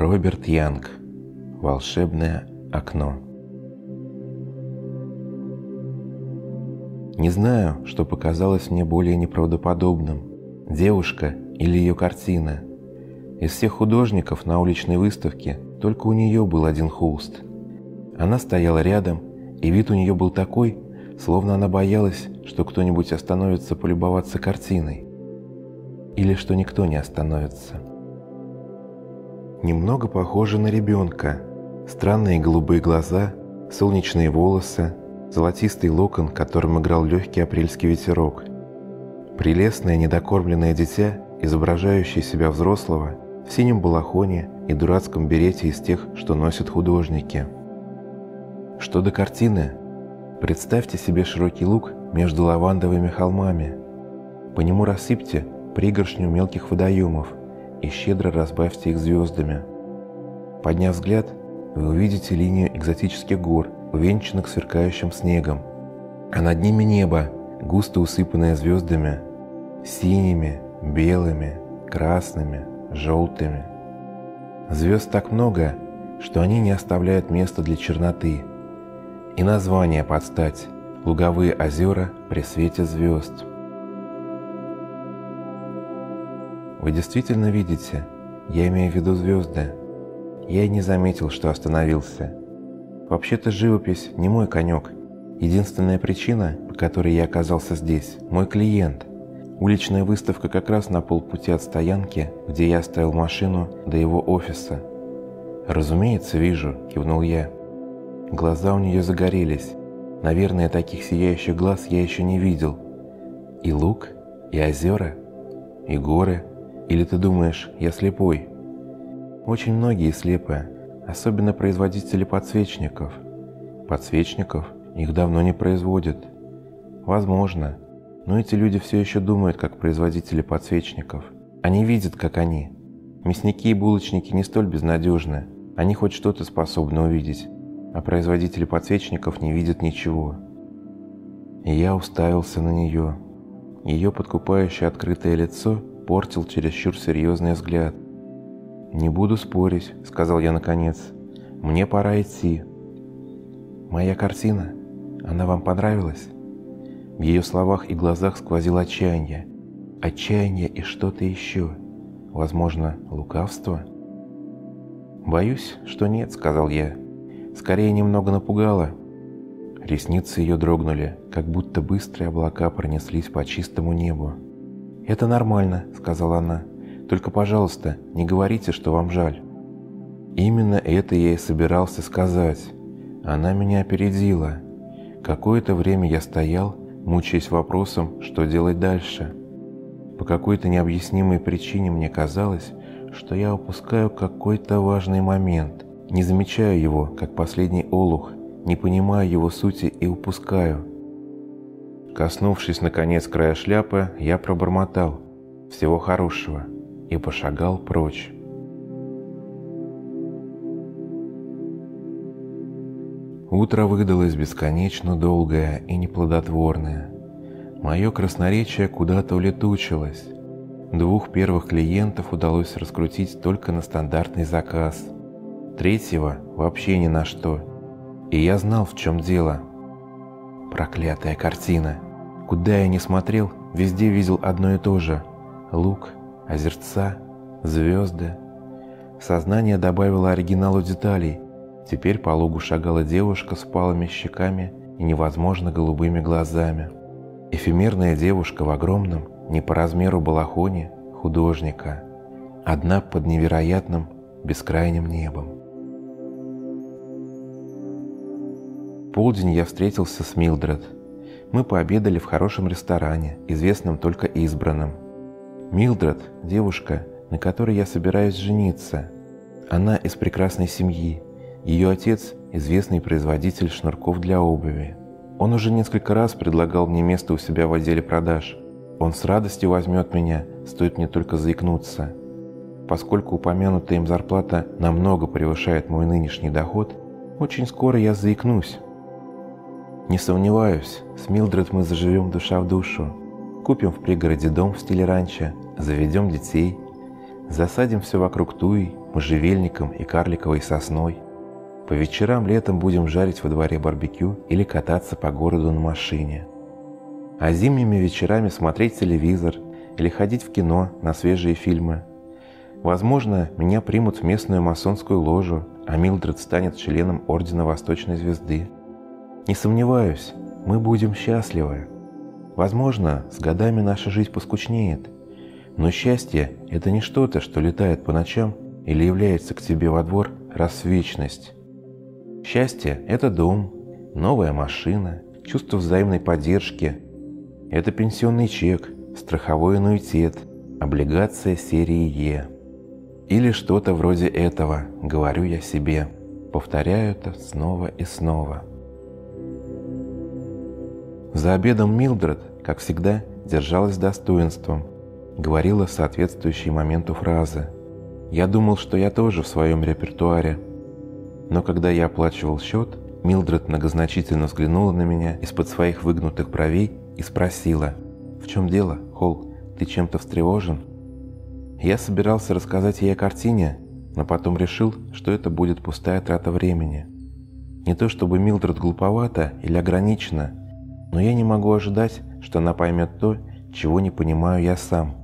Роберт Янг. Волшебное окно. Не знаю, что показалось мне более неправдоподобным. Девушка или ее картина. Из всех художников на уличной выставке только у нее был один холст. Она стояла рядом, и вид у нее был такой, словно она боялась, что кто-нибудь остановится полюбоваться картиной. Или что никто не остановится. Немного похожа на ребенка. Странные голубые глаза, солнечные волосы, золотистый локон, которым играл легкий апрельский ветерок. Прелестное недокормленное дитя, изображающее себя взрослого, в синем балахоне и дурацком берете из тех, что носят художники. Что до картины, представьте себе широкий луг между лавандовыми холмами. По нему рассыпьте пригоршню мелких водоемов – и щедро разбавьте их звездами. Подняв взгляд, вы увидите линию экзотических гор, увенчанных сверкающим снегом, а над ними небо, густо усыпанное звездами, синими, белыми, красными, желтыми. Звезд так много, что они не оставляют места для черноты. И название подстать – луговые озера при свете звезд – Вы действительно видите? Я имею в виду звезды. Я и не заметил, что остановился. Вообще-то живопись не мой конек. Единственная причина, по которой я оказался здесь – мой клиент. Уличная выставка как раз на полпути от стоянки, где я оставил машину, до его офиса. «Разумеется, вижу», – кивнул я. Глаза у нее загорелись. Наверное, таких сияющих глаз я еще не видел. И луг, и озера, и горы – или ты думаешь, я слепой? Очень многие слепы, особенно производители подсвечников. Подсвечников их давно не производят. Возможно, но эти люди все еще думают, как производители подсвечников. Они видят, как они. Мясники и булочники не столь безнадежны. Они хоть что-то способны увидеть, а производители подсвечников не видят ничего. И я уставился на нее. Ее подкупающее открытое лицо портил чересчур серьезный взгляд. «Не буду спорить», — сказал я наконец. «Мне пора идти». «Моя картина? Она вам понравилась?» В ее словах и глазах сквозило отчаяние. Отчаяние и что-то еще. Возможно, лукавство? «Боюсь, что нет», — сказал я. «Скорее немного напугало». Ресницы ее дрогнули, как будто быстрые облака пронеслись по чистому небу. «Это нормально», — сказала она. «Только, пожалуйста, не говорите, что вам жаль». Именно это я и собирался сказать. Она меня опередила. Какое-то время я стоял, мучаясь вопросом, что делать дальше. По какой-то необъяснимой причине мне казалось, что я упускаю какой-то важный момент, не замечаю его, как последний олух, не понимаю его сути и упускаю. Коснувшись, наконец, края шляпы, я пробормотал «Всего хорошего» и пошагал прочь. Утро выдалось бесконечно долгое и неплодотворное. Мое красноречие куда-то улетучилось. Двух первых клиентов удалось раскрутить только на стандартный заказ. Третьего вообще ни на что. И я знал, в чем дело. Проклятая картина. Куда я ни смотрел, везде видел одно и то же. Лук, озерца, звезды. Сознание добавило оригиналу деталей. Теперь по лугу шагала девушка с палыми щеками и невозможно голубыми глазами. Эфемерная девушка в огромном, не по размеру балахоне, художника. Одна под невероятным, бескрайним небом. Полдень я встретился с Милдред. Мы пообедали в хорошем ресторане, известном только избранным. Милдред – девушка, на которой я собираюсь жениться. Она из прекрасной семьи. Ее отец – известный производитель шнурков для обуви. Он уже несколько раз предлагал мне место у себя в отделе продаж. Он с радостью возьмет меня, стоит мне только заикнуться. Поскольку упомянутая им зарплата намного превышает мой нынешний доход, очень скоро я заикнусь. Не сомневаюсь, с Милдред мы заживем душа в душу. Купим в пригороде дом в стиле ранчо, заведем детей. Засадим все вокруг туи, можжевельником и карликовой сосной. По вечерам летом будем жарить во дворе барбекю или кататься по городу на машине. А зимними вечерами смотреть телевизор или ходить в кино на свежие фильмы. Возможно, меня примут в местную масонскую ложу, а Милдред станет членом Ордена Восточной Звезды. Не сомневаюсь, мы будем счастливы. Возможно, с годами наша жизнь поскучнеет – но счастье – это не что-то, что летает по ночам или является к тебе во двор раз в вечность. Счастье – это дом, новая машина, чувство взаимной поддержки. Это пенсионный чек, страховой аннуитет, облигация серии Е. Или что-то вроде этого, говорю я себе. Повторяю это снова и снова. За обедом Милдред, как всегда, держалась достоинством – говорила соответствующие моменту фразы. Я думал, что я тоже в своем репертуаре. Но когда я оплачивал счет, Милдред многозначительно взглянула на меня из-под своих выгнутых бровей и спросила, «В чем дело, Холл, ты чем-то встревожен?» Я собирался рассказать ей о картине, но потом решил, что это будет пустая трата времени. Не то чтобы Милдред глуповата или ограничена, но я не могу ожидать, что она поймет то, чего не понимаю я сам.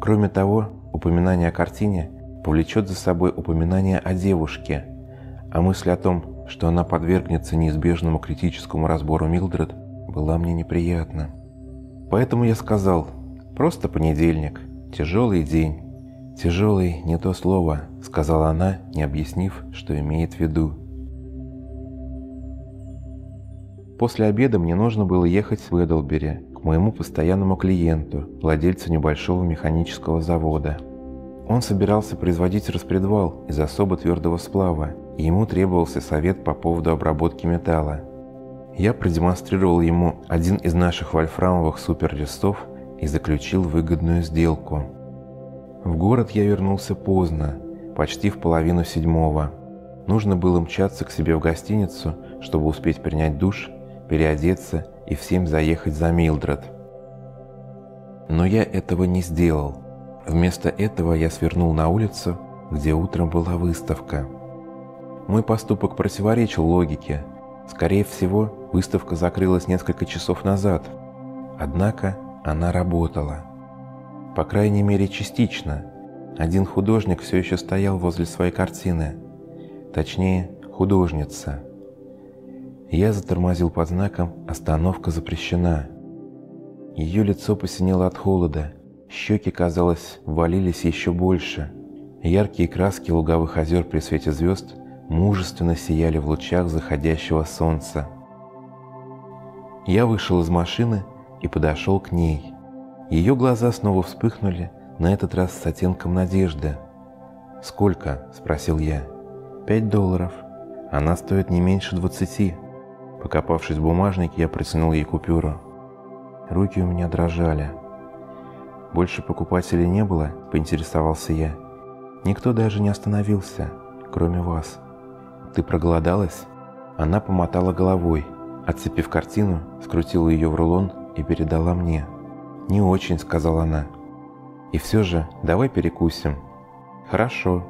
Кроме того, упоминание о картине повлечет за собой упоминание о девушке, а мысль о том, что она подвергнется неизбежному критическому разбору Милдред, была мне неприятна. Поэтому я сказал, просто понедельник, тяжелый день. «Тяжелый – не то слово», – сказала она, не объяснив, что имеет в виду. После обеда мне нужно было ехать в Эдлбери, моему постоянному клиенту, владельцу небольшого механического завода. Он собирался производить распредвал из особо твердого сплава, и ему требовался совет по поводу обработки металла. Я продемонстрировал ему один из наших вольфрамовых суперлистов и заключил выгодную сделку. В город я вернулся поздно, почти в половину седьмого. Нужно было мчаться к себе в гостиницу, чтобы успеть принять душ, переодеться и всем заехать за Милдред. Но я этого не сделал. Вместо этого я свернул на улицу, где утром была выставка. Мой поступок противоречил логике. Скорее всего, выставка закрылась несколько часов назад. Однако она работала. По крайней мере, частично. Один художник все еще стоял возле своей картины. Точнее, художница – я затормозил под знаком «Остановка запрещена». Ее лицо посинело от холода, щеки, казалось, валились еще больше. Яркие краски луговых озер при свете звезд мужественно сияли в лучах заходящего солнца. Я вышел из машины и подошел к ней. Ее глаза снова вспыхнули, на этот раз с оттенком надежды. «Сколько?» – спросил я. «Пять долларов. Она стоит не меньше двадцати». Покопавшись в бумажнике, я протянул ей купюру. Руки у меня дрожали. «Больше покупателей не было?» – поинтересовался я. «Никто даже не остановился, кроме вас. Ты проголодалась?» Она помотала головой, отцепив картину, скрутила ее в рулон и передала мне. «Не очень», – сказала она. «И все же, давай перекусим». «Хорошо».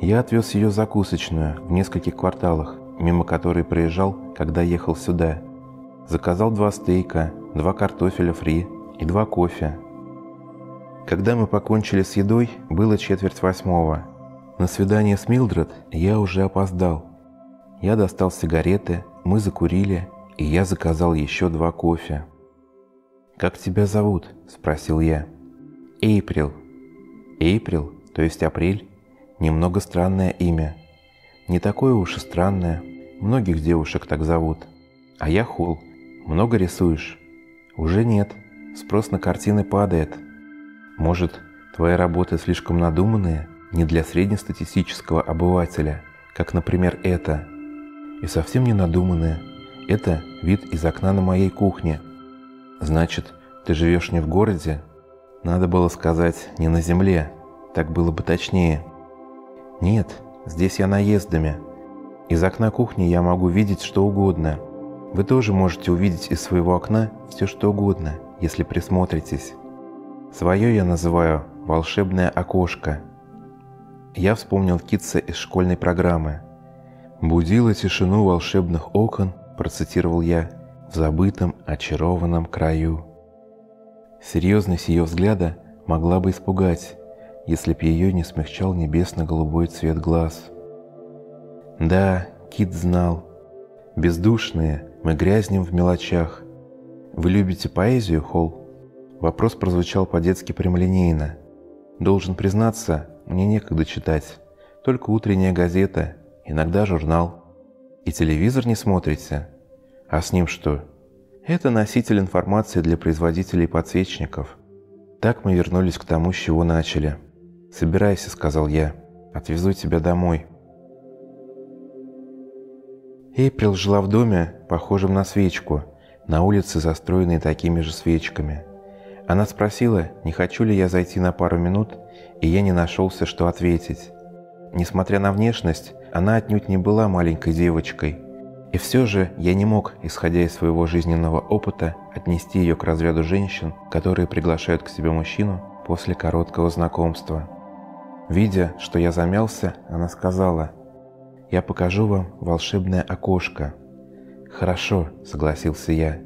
Я отвез ее закусочную в нескольких кварталах, мимо которой проезжал, когда ехал сюда. Заказал два стейка, два картофеля фри и два кофе. Когда мы покончили с едой, было четверть восьмого. На свидание с Милдред я уже опоздал. Я достал сигареты, мы закурили, и я заказал еще два кофе. «Как тебя зовут?» – спросил я. «Эйприл». «Эйприл, то есть апрель?» Немного странное имя. Не такое уж и странное. Многих девушек так зовут. А я Холл. Много рисуешь? Уже нет. Спрос на картины падает. Может, твои работы слишком надуманные, не для среднестатистического обывателя, как, например, это. И совсем не надуманные. Это вид из окна на моей кухне. Значит, ты живешь не в городе? Надо было сказать, не на земле. Так было бы точнее. Нет, здесь я наездами. Из окна кухни я могу видеть что угодно. Вы тоже можете увидеть из своего окна все что угодно, если присмотритесь. Свое я называю «волшебное окошко». Я вспомнил Китса из школьной программы. «Будила тишину волшебных окон», процитировал я, «в забытом, очарованном краю». Серьезность ее взгляда могла бы испугать, если б ее не смягчал небесно-голубой цвет глаз. Да, Кит знал. Бездушные, мы грязнем в мелочах. Вы любите поэзию, Холл? Вопрос прозвучал по-детски прямолинейно. Должен признаться, мне некогда читать. Только утренняя газета, иногда журнал. И телевизор не смотрите? А с ним что? Это носитель информации для производителей подсвечников. Так мы вернулись к тому, с чего начали. «Собирайся», — сказал я. «Отвезу тебя домой». Эйприл жила в доме, похожем на свечку, на улице, застроенной такими же свечками. Она спросила, не хочу ли я зайти на пару минут, и я не нашелся, что ответить. Несмотря на внешность, она отнюдь не была маленькой девочкой. И все же я не мог, исходя из своего жизненного опыта, отнести ее к разряду женщин, которые приглашают к себе мужчину после короткого знакомства. Видя, что я замялся, она сказала, «Я покажу вам волшебное окошко». «Хорошо», — согласился я.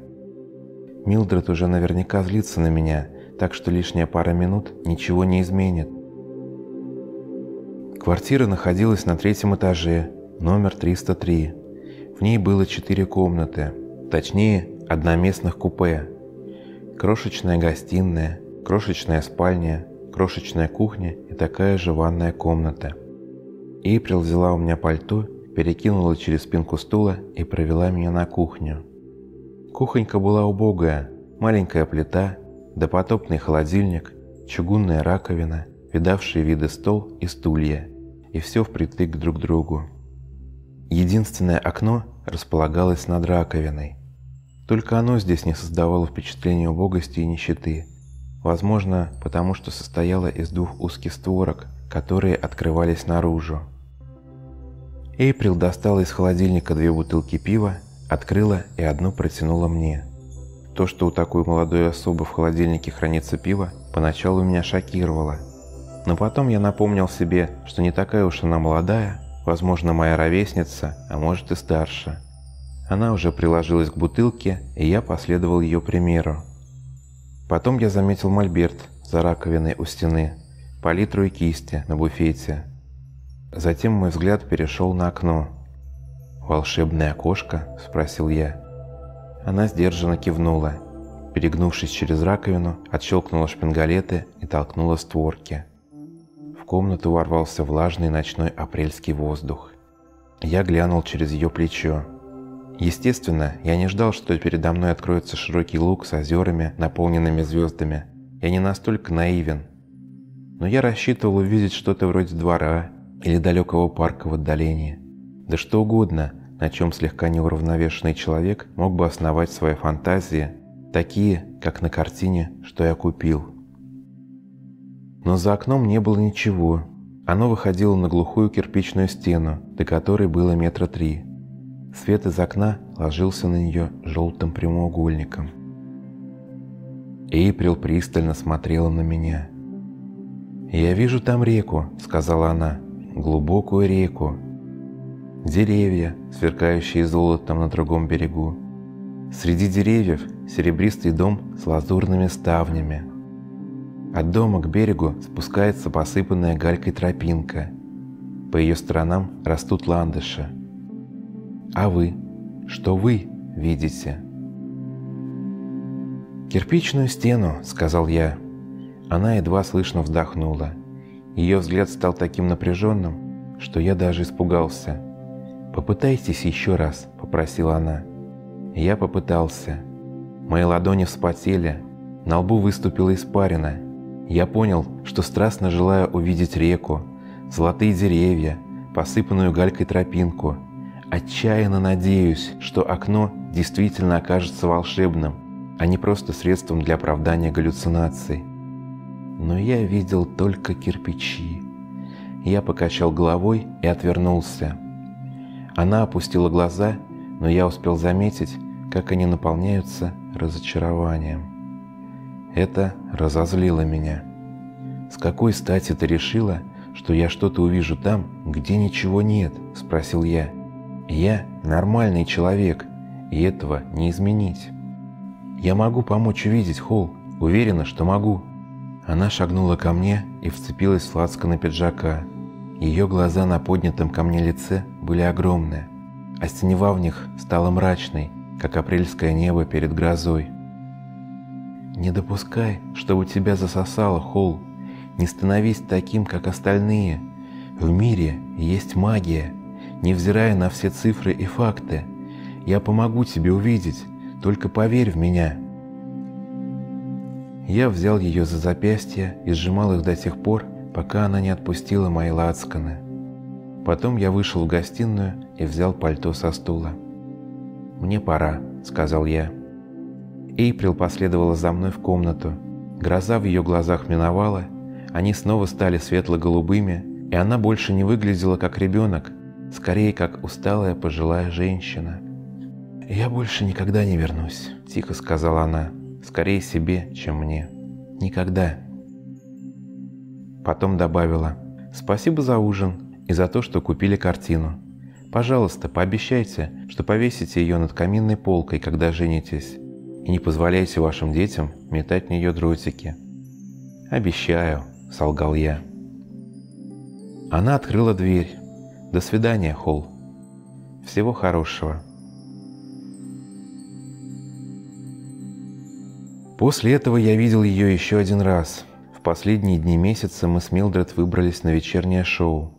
Милдред уже наверняка злится на меня, так что лишняя пара минут ничего не изменит. Квартира находилась на третьем этаже, номер 303. В ней было четыре комнаты, точнее, одноместных купе. Крошечная гостиная, крошечная спальня, крошечная кухня и такая же ванная комната. Эйприл взяла у меня пальто, перекинула через спинку стула и провела меня на кухню. Кухонька была убогая, маленькая плита, допотопный холодильник, чугунная раковина, видавшие виды стол и стулья, и все впритык друг к другу. Единственное окно располагалось над раковиной. Только оно здесь не создавало впечатления убогости и нищеты. Возможно, потому что состояло из двух узких створок, которые открывались наружу. Эйприл достала из холодильника две бутылки пива Открыла и одну протянула мне. То, что у такой молодой особы в холодильнике хранится пиво, поначалу меня шокировало. Но потом я напомнил себе, что не такая уж она молодая, возможно, моя ровесница, а может и старше. Она уже приложилась к бутылке, и я последовал ее примеру. Потом я заметил мольберт за раковиной у стены, палитру и кисти на буфете. Затем мой взгляд перешел на окно. «Волшебное окошко?» – спросил я. Она сдержанно кивнула. Перегнувшись через раковину, отщелкнула шпингалеты и толкнула створки. В комнату ворвался влажный ночной апрельский воздух. Я глянул через ее плечо. Естественно, я не ждал, что передо мной откроется широкий луг с озерами, наполненными звездами. Я не настолько наивен. Но я рассчитывал увидеть что-то вроде двора или далекого парка в отдалении. Да что угодно, на чем слегка неуравновешенный человек мог бы основать свои фантазии, такие, как на картине, что я купил. Но за окном не было ничего. Оно выходило на глухую кирпичную стену, до которой было метра три. Свет из окна ложился на нее желтым прямоугольником. Эйприл пристально смотрела на меня. «Я вижу там реку», — сказала она, — «глубокую реку, Деревья, сверкающие золотом на другом берегу. Среди деревьев серебристый дом с лазурными ставнями. От дома к берегу спускается посыпанная галькой тропинка. По ее сторонам растут ландыши. А вы? Что вы видите? «Кирпичную стену», — сказал я. Она едва слышно вздохнула. Ее взгляд стал таким напряженным, что я даже испугался. «Попытайтесь еще раз», — попросила она. Я попытался. Мои ладони вспотели, на лбу выступила испарина. Я понял, что страстно желаю увидеть реку, золотые деревья, посыпанную галькой тропинку. Отчаянно надеюсь, что окно действительно окажется волшебным, а не просто средством для оправдания галлюцинаций. Но я видел только кирпичи. Я покачал головой и отвернулся. Она опустила глаза, но я успел заметить, как они наполняются разочарованием. Это разозлило меня. «С какой стати ты решила, что я что-то увижу там, где ничего нет?» – спросил я. «Я нормальный человек, и этого не изменить. Я могу помочь увидеть, Холл, уверена, что могу». Она шагнула ко мне и вцепилась в лацканы пиджака. Ее глаза на поднятом ко мне лице были огромные, а синева в них стала мрачной, как апрельское небо перед грозой. «Не допускай, чтобы тебя засосало, Холл. Не становись таким, как остальные. В мире есть магия, невзирая на все цифры и факты. Я помогу тебе увидеть, только поверь в меня». Я взял ее за запястье и сжимал их до тех пор, пока она не отпустила мои лацканы. Потом я вышел в гостиную и взял пальто со стула. «Мне пора», — сказал я. Эйприл последовала за мной в комнату. Гроза в ее глазах миновала, они снова стали светло-голубыми, и она больше не выглядела как ребенок, скорее как усталая пожилая женщина. «Я больше никогда не вернусь», — тихо сказала она скорее себе, чем мне. Никогда. Потом добавила, спасибо за ужин и за то, что купили картину. Пожалуйста, пообещайте, что повесите ее над каминной полкой, когда женитесь, и не позволяйте вашим детям метать в нее дротики. «Обещаю», — солгал я. Она открыла дверь. «До свидания, Холл. Всего хорошего». После этого я видел ее еще один раз. В последние дни месяца мы с Милдред выбрались на вечернее шоу.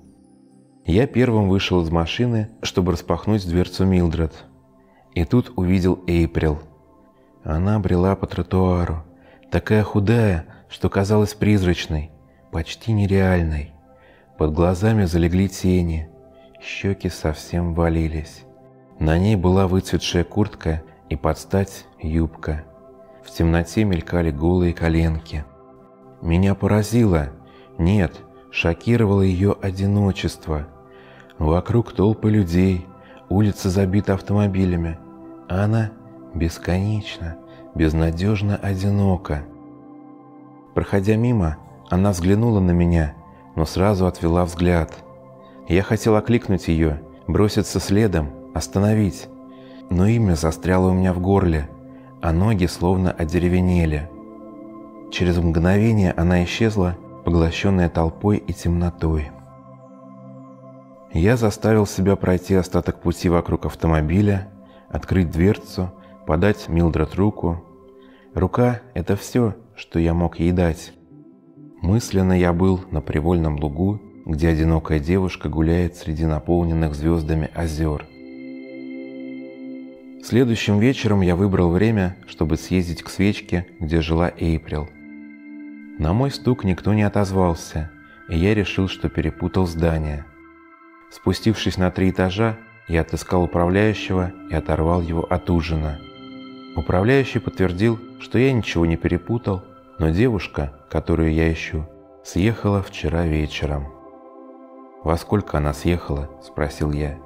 Я первым вышел из машины, чтобы распахнуть дверцу Милдред. И тут увидел Эйприл. Она брела по тротуару, такая худая, что казалась призрачной, почти нереальной. Под глазами залегли тени, щеки совсем валились. На ней была выцветшая куртка и под стать юбка. В темноте мелькали голые коленки. Меня поразило, нет, шокировало ее одиночество. Вокруг толпы людей, улица забита автомобилями, а она бесконечно, безнадежно одинока. Проходя мимо, она взглянула на меня, но сразу отвела взгляд. Я хотел окликнуть ее, броситься следом, остановить, но имя застряло у меня в горле – а ноги словно одеревенели. Через мгновение она исчезла, поглощенная толпой и темнотой. Я заставил себя пройти остаток пути вокруг автомобиля, открыть дверцу, подать Милдред руку. Рука — это все, что я мог ей дать. Мысленно я был на привольном лугу, где одинокая девушка гуляет среди наполненных звездами озер — Следующим вечером я выбрал время, чтобы съездить к свечке, где жила Эйприл. На мой стук никто не отозвался, и я решил, что перепутал здание. Спустившись на три этажа, я отыскал управляющего и оторвал его от ужина. Управляющий подтвердил, что я ничего не перепутал, но девушка, которую я ищу, съехала вчера вечером. «Во сколько она съехала?» – спросил я.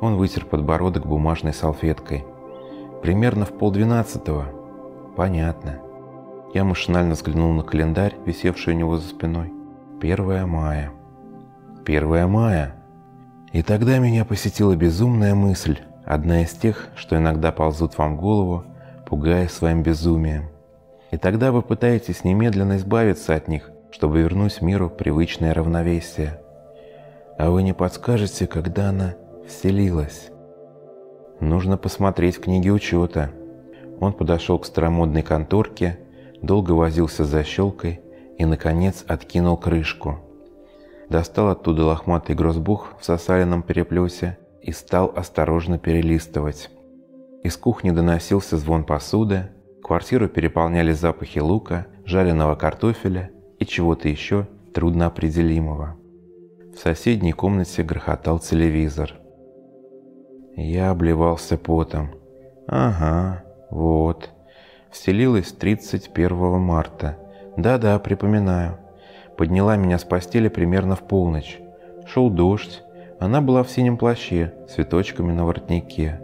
Он вытер подбородок бумажной салфеткой. «Примерно в полдвенадцатого». «Понятно». Я машинально взглянул на календарь, висевший у него за спиной. «Первое мая». «Первое мая». И тогда меня посетила безумная мысль, одна из тех, что иногда ползут вам в голову, пугая своим безумием. И тогда вы пытаетесь немедленно избавиться от них, чтобы вернуть миру привычное равновесие. А вы не подскажете, когда она вселилась. Нужно посмотреть в книге учета. Он подошел к старомодной конторке, долго возился с защелкой и, наконец, откинул крышку. Достал оттуда лохматый грозбух в сосаленном переплете и стал осторожно перелистывать. Из кухни доносился звон посуды, квартиру переполняли запахи лука, жареного картофеля и чего-то еще трудноопределимого. В соседней комнате грохотал телевизор. Я обливался потом. Ага, вот. Вселилась 31 марта. Да-да, припоминаю. Подняла меня с постели примерно в полночь. Шел дождь. Она была в синем плаще, цветочками на воротнике.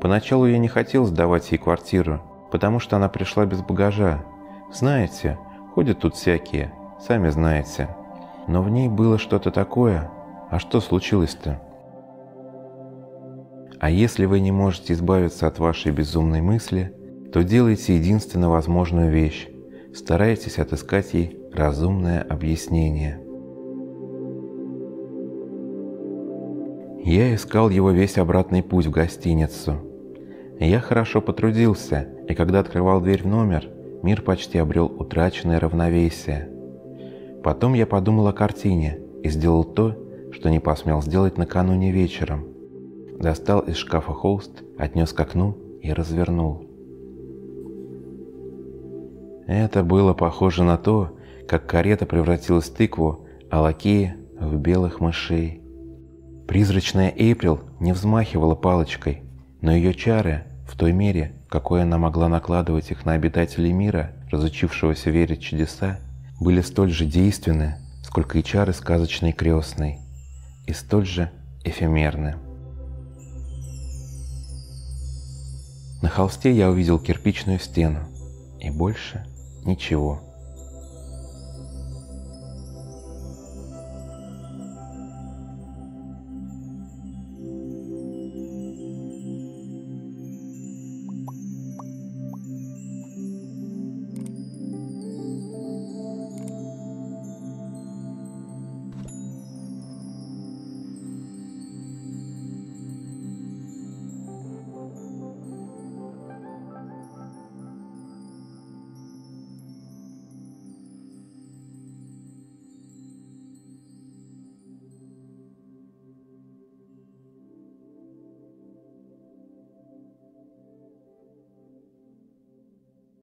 Поначалу я не хотел сдавать ей квартиру, потому что она пришла без багажа. Знаете, ходят тут всякие, сами знаете. Но в ней было что-то такое. А что случилось-то? А если вы не можете избавиться от вашей безумной мысли, то делайте единственно возможную вещь. Старайтесь отыскать ей разумное объяснение. Я искал его весь обратный путь в гостиницу. Я хорошо потрудился, и когда открывал дверь в номер, мир почти обрел утраченное равновесие. Потом я подумал о картине и сделал то, что не посмел сделать накануне вечером. Достал из шкафа холст, отнес к окну и развернул. Это было похоже на то, как карета превратилась в тыкву, а лакеи — в белых мышей. Призрачная Эйприл не взмахивала палочкой, но ее чары, в той мере, какой она могла накладывать их на обитателей мира, разучившегося верить чудеса, были столь же действенны, сколько и чары сказочной крестной, и столь же эфемерны. На холсте я увидел кирпичную стену, и больше ничего.